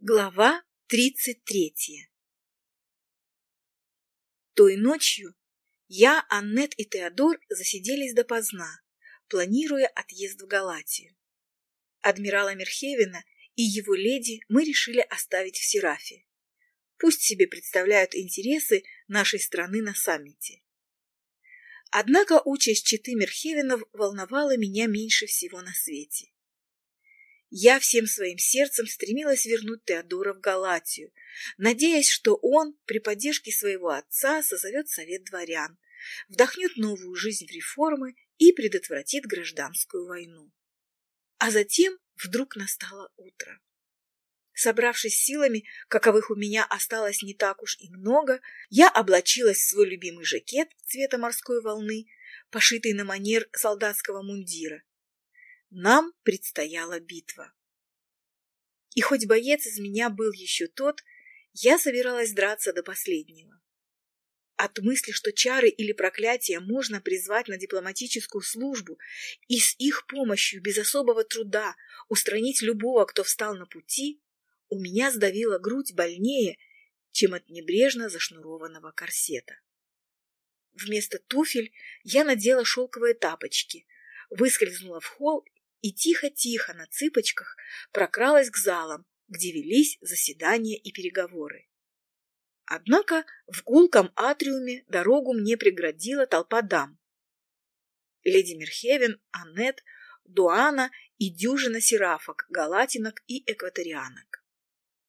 Глава тридцать третья Той ночью я, Аннет и Теодор засиделись допоздна, планируя отъезд в Галатию. Адмирала Мерхевина и его леди мы решили оставить в Серафе. Пусть себе представляют интересы нашей страны на саммите. Однако участь читы Мерхевинов волновала меня меньше всего на свете. Я всем своим сердцем стремилась вернуть Теодора в Галатию, надеясь, что он при поддержке своего отца созовет совет дворян, вдохнет новую жизнь в реформы и предотвратит гражданскую войну. А затем вдруг настало утро. Собравшись силами, каковых у меня осталось не так уж и много, я облачилась в свой любимый жакет цвета морской волны, пошитый на манер солдатского мундира, нам предстояла битва. И хоть боец из меня был еще тот, я собиралась драться до последнего. От мысли, что чары или проклятия можно призвать на дипломатическую службу и с их помощью без особого труда устранить любого, кто встал на пути, у меня сдавила грудь больнее, чем от небрежно зашнурованного корсета. Вместо туфель я надела шелковые тапочки, выскользнула в холл и тихо-тихо на цыпочках прокралась к залам, где велись заседания и переговоры. Однако в гулком атриуме дорогу мне преградила толпа дам. Леди Мерхевен, Аннет, Дуана и дюжина серафок, галатинок и экваторианок.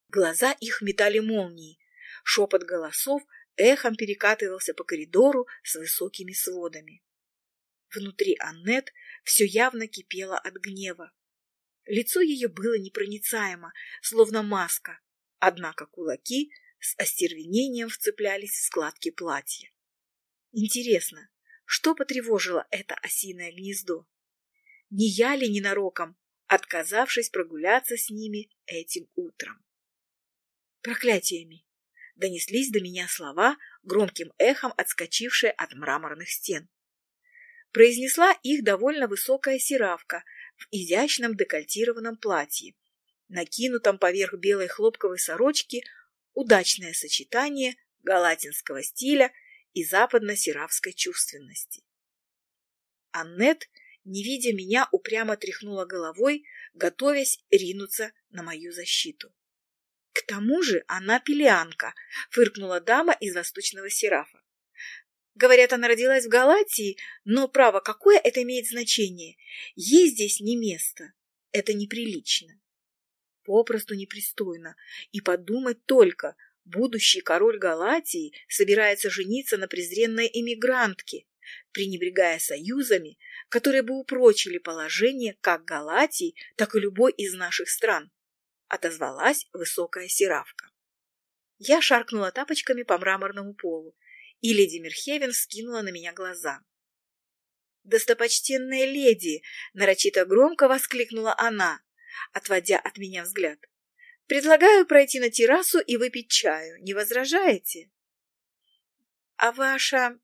Глаза их метали молнии, шепот голосов эхом перекатывался по коридору с высокими сводами. Внутри Аннет все явно кипело от гнева. Лицо ее было непроницаемо, словно маска, однако кулаки с остервенением вцеплялись в складки платья. Интересно, что потревожило это осиное гнездо? Не я ли ненароком, отказавшись прогуляться с ними этим утром? Проклятиями! Донеслись до меня слова, громким эхом отскочившие от мраморных стен произнесла их довольно высокая сиравка в изящном декольтированном платье, накинутом поверх белой хлопковой сорочки удачное сочетание галатинского стиля и западно-сиравской чувственности. Аннет, не видя меня, упрямо тряхнула головой, готовясь ринуться на мою защиту. К тому же она пелианка, фыркнула дама из восточного серафа. Говорят, она родилась в Галатии, но, право, какое это имеет значение? Ей здесь не место. Это неприлично. Попросту непристойно. И подумать только, будущий король Галатии собирается жениться на презренной эмигрантке, пренебрегая союзами, которые бы упрочили положение как Галатии, так и любой из наших стран. Отозвалась высокая сиравка. Я шаркнула тапочками по мраморному полу и леди Мерхевен скинула на меня глаза. «Достопочтенная леди!» — нарочито громко воскликнула она, отводя от меня взгляд. «Предлагаю пройти на террасу и выпить чаю. Не возражаете?» «А ваша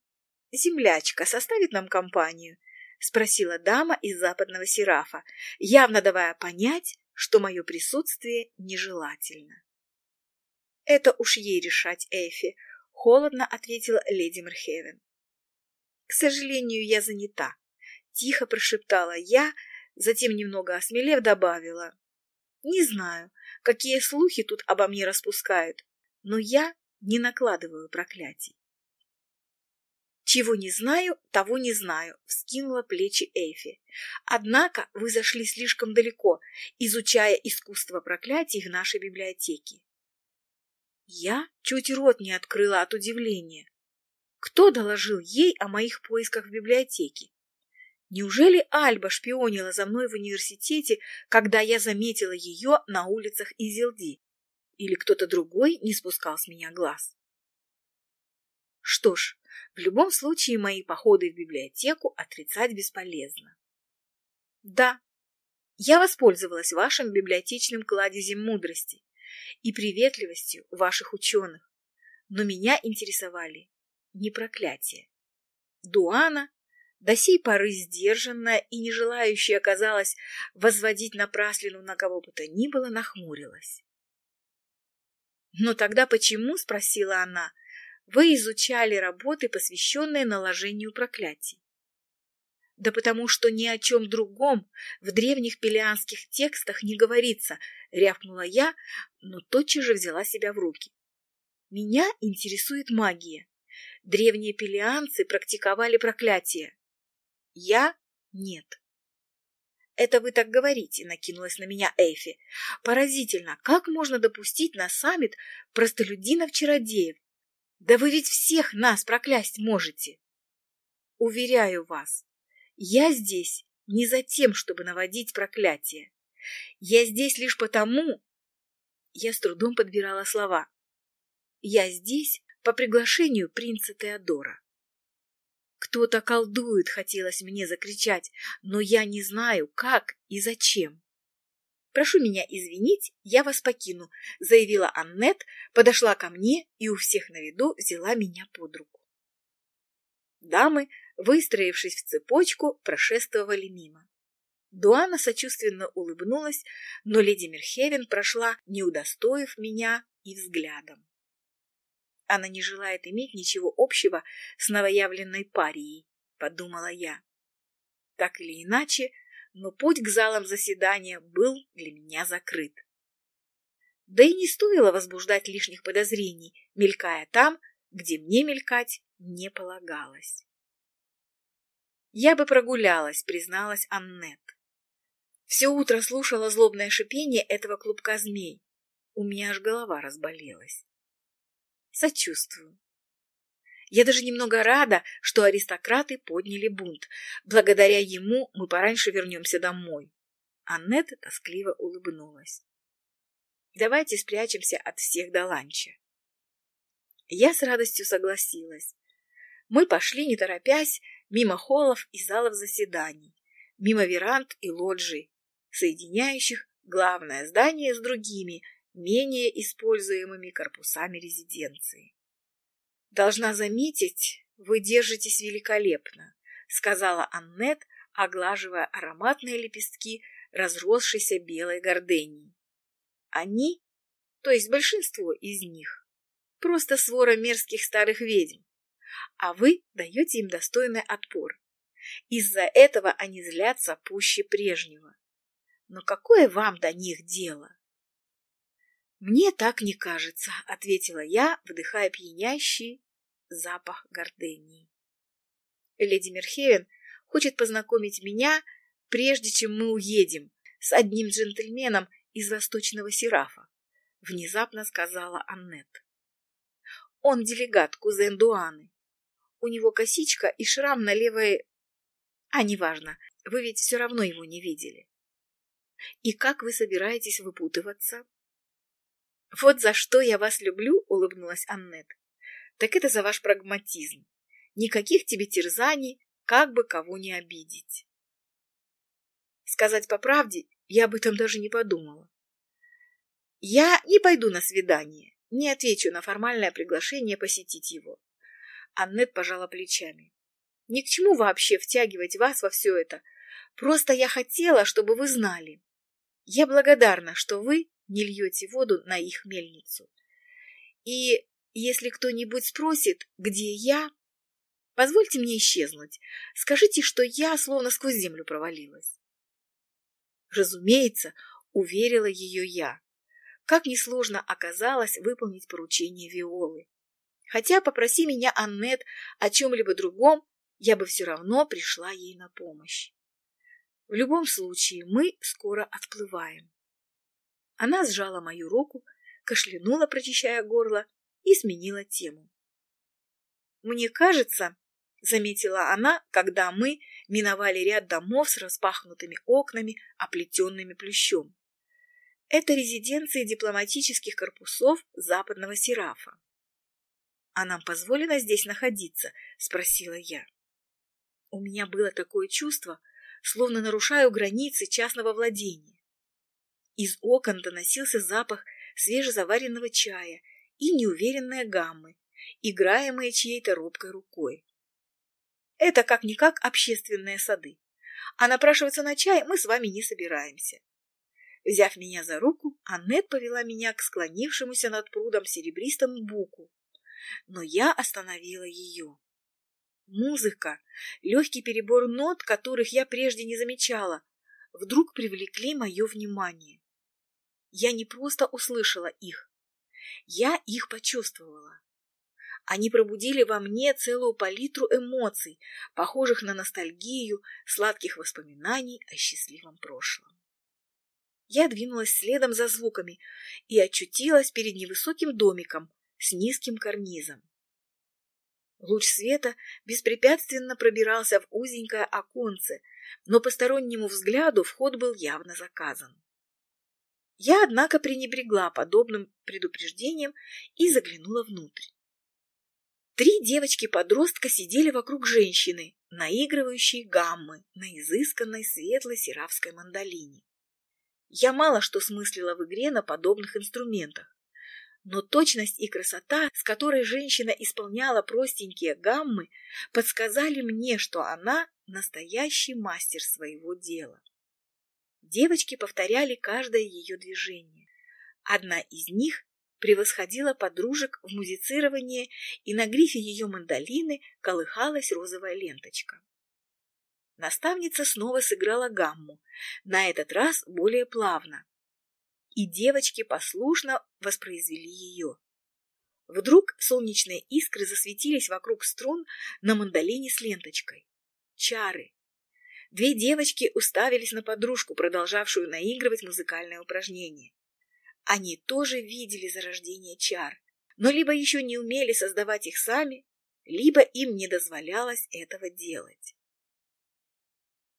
землячка составит нам компанию?» — спросила дама из западного серафа, явно давая понять, что мое присутствие нежелательно. «Это уж ей решать, Эфи», холодно ответила леди Мерхевен. К сожалению, я занята, тихо прошептала я, затем немного осмелев добавила. Не знаю, какие слухи тут обо мне распускают, но я не накладываю проклятий. Чего не знаю, того не знаю, вскинула плечи Эйфи. Однако вы зашли слишком далеко, изучая искусство проклятий в нашей библиотеке. Я чуть рот не открыла от удивления. Кто доложил ей о моих поисках в библиотеке? Неужели Альба шпионила за мной в университете, когда я заметила ее на улицах Изилди? Или кто-то другой не спускал с меня глаз? Что ж, в любом случае мои походы в библиотеку отрицать бесполезно. Да, я воспользовалась вашим библиотечным кладезем мудрости и приветливостью ваших ученых, но меня интересовали не проклятия. Дуана, до сей поры сдержанная и не желающая, оказалось, возводить напраслину на кого бы то ни было, нахмурилась. Но тогда почему, спросила она, вы изучали работы, посвященные наложению проклятий? Да потому что ни о чем другом в древних пелианских текстах не говорится, рявкнула я, но тотчас же взяла себя в руки. Меня интересует магия. Древние пелианцы практиковали проклятие. Я — нет. «Это вы так говорите», — накинулась на меня Эйфи. «Поразительно, как можно допустить на саммит простолюдинов-чародеев? Да вы ведь всех нас проклясть можете!» «Уверяю вас, я здесь не за тем, чтобы наводить проклятие. Я здесь лишь потому...» Я с трудом подбирала слова. «Я здесь по приглашению принца Теодора. Кто-то колдует, хотелось мне закричать, но я не знаю, как и зачем. «Прошу меня извинить, я вас покину», — заявила Аннет, подошла ко мне и у всех на виду взяла меня под руку. Дамы, выстроившись в цепочку, прошествовали мимо. Дуана сочувственно улыбнулась, но леди Мерхевен прошла, не удостоив меня и взглядом. Она не желает иметь ничего общего с новоявленной парией, подумала я. Так или иначе, но путь к залам заседания был для меня закрыт. Да и не стоило возбуждать лишних подозрений, мелькая там, где мне мелькать не полагалось. Я бы прогулялась, призналась Аннет. Все утро слушала злобное шипение этого клубка змей. У меня аж голова разболелась. Сочувствую. Я даже немного рада, что аристократы подняли бунт. Благодаря ему мы пораньше вернемся домой. Аннет тоскливо улыбнулась. Давайте спрячемся от всех до ланча. Я с радостью согласилась. Мы пошли, не торопясь, мимо холлов и залов заседаний, мимо веранд и лоджий, соединяющих главное здание с другими, менее используемыми корпусами резиденции. «Должна заметить, вы держитесь великолепно», — сказала Аннет, оглаживая ароматные лепестки разросшейся белой гордении. «Они, то есть большинство из них, просто свора мерзких старых ведьм, а вы даете им достойный отпор. Из-за этого они злятся пуще прежнего. Но какое вам до них дело?» «Мне так не кажется», — ответила я, вдыхая пьянящий запах гордении. «Леди Мерхевен хочет познакомить меня, прежде чем мы уедем, с одним джентльменом из восточного серафа», — внезапно сказала Аннет. «Он делегат, кузен Дуаны. У него косичка и шрам на левой... А, неважно, вы ведь все равно его не видели. И как вы собираетесь выпутываться?» «Вот за что я вас люблю», — улыбнулась Аннет. «Так это за ваш прагматизм. Никаких тебе терзаний, как бы кого не обидеть». Сказать по правде, я об этом даже не подумала. «Я не пойду на свидание, не отвечу на формальное приглашение посетить его». Аннет пожала плечами. «Ни к чему вообще втягивать вас во все это. Просто я хотела, чтобы вы знали. Я благодарна, что вы не льете воду на их мельницу. И если кто-нибудь спросит, где я, позвольте мне исчезнуть. Скажите, что я словно сквозь землю провалилась. Разумеется, уверила ее я. Как несложно оказалось выполнить поручение Виолы. Хотя попроси меня Аннет о чем-либо другом, я бы все равно пришла ей на помощь. В любом случае, мы скоро отплываем. Она сжала мою руку, кашлянула, прочищая горло, и сменила тему. «Мне кажется, — заметила она, когда мы миновали ряд домов с распахнутыми окнами, оплетенными плющом. Это резиденции дипломатических корпусов западного Серафа. «А нам позволено здесь находиться?» — спросила я. У меня было такое чувство, словно нарушаю границы частного владения. Из окон доносился запах свежезаваренного чая и неуверенные гаммы, играемые чьей-то робкой рукой. Это как-никак общественные сады, а напрашиваться на чай мы с вами не собираемся. Взяв меня за руку, Аннет повела меня к склонившемуся над прудом серебристому буку. Но я остановила ее. Музыка, легкий перебор нот, которых я прежде не замечала, вдруг привлекли мое внимание. Я не просто услышала их, я их почувствовала. Они пробудили во мне целую палитру эмоций, похожих на ностальгию, сладких воспоминаний о счастливом прошлом. Я двинулась следом за звуками и очутилась перед невысоким домиком с низким карнизом. Луч света беспрепятственно пробирался в узенькое оконце, но постороннему взгляду вход был явно заказан. Я, однако, пренебрегла подобным предупреждением и заглянула внутрь. Три девочки-подростка сидели вокруг женщины, наигрывающей гаммы на изысканной светлой сиравской мандолине. Я мало что смыслила в игре на подобных инструментах, но точность и красота, с которой женщина исполняла простенькие гаммы, подсказали мне, что она настоящий мастер своего дела. Девочки повторяли каждое ее движение. Одна из них превосходила подружек в музицировании, и на грифе ее мандолины колыхалась розовая ленточка. Наставница снова сыграла гамму, на этот раз более плавно, и девочки послушно воспроизвели ее. Вдруг солнечные искры засветились вокруг струн на мандолине с ленточкой. Чары. Две девочки уставились на подружку, продолжавшую наигрывать музыкальное упражнение. Они тоже видели зарождение чар, но либо еще не умели создавать их сами, либо им не дозволялось этого делать.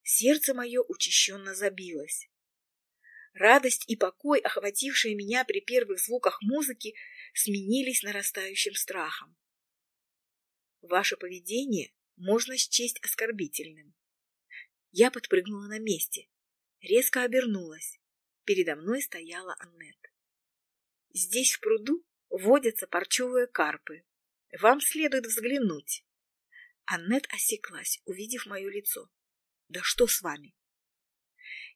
Сердце мое учащенно забилось. Радость и покой, охватившие меня при первых звуках музыки, сменились нарастающим страхом. Ваше поведение можно счесть оскорбительным. Я подпрыгнула на месте, резко обернулась. Передо мной стояла Аннет. Здесь в пруду водятся парчевые карпы. Вам следует взглянуть. Аннет осеклась, увидев мое лицо. Да что с вами?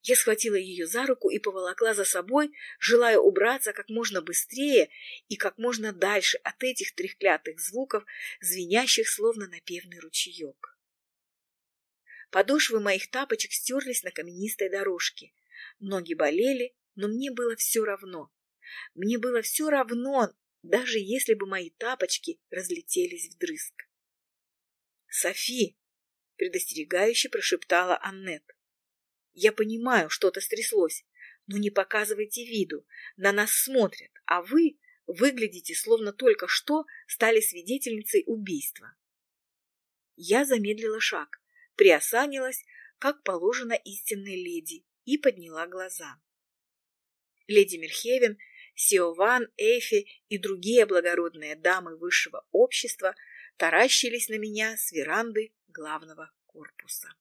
Я схватила ее за руку и поволокла за собой, желая убраться как можно быстрее и как можно дальше от этих трехклятых звуков, звенящих словно напевный ручеек. Подошвы моих тапочек стерлись на каменистой дорожке. Ноги болели, но мне было все равно. Мне было все равно, даже если бы мои тапочки разлетелись вдрызг. «Софи!» — предостерегающе прошептала Аннет. Я понимаю, что-то стряслось, но не показывайте виду. На нас смотрят, а вы выглядите, словно только что стали свидетельницей убийства. Я замедлила шаг, приосанилась, как положено истинной леди, и подняла глаза. Леди Мельхевен, Сиован, Эйфи и другие благородные дамы высшего общества таращились на меня с веранды главного корпуса.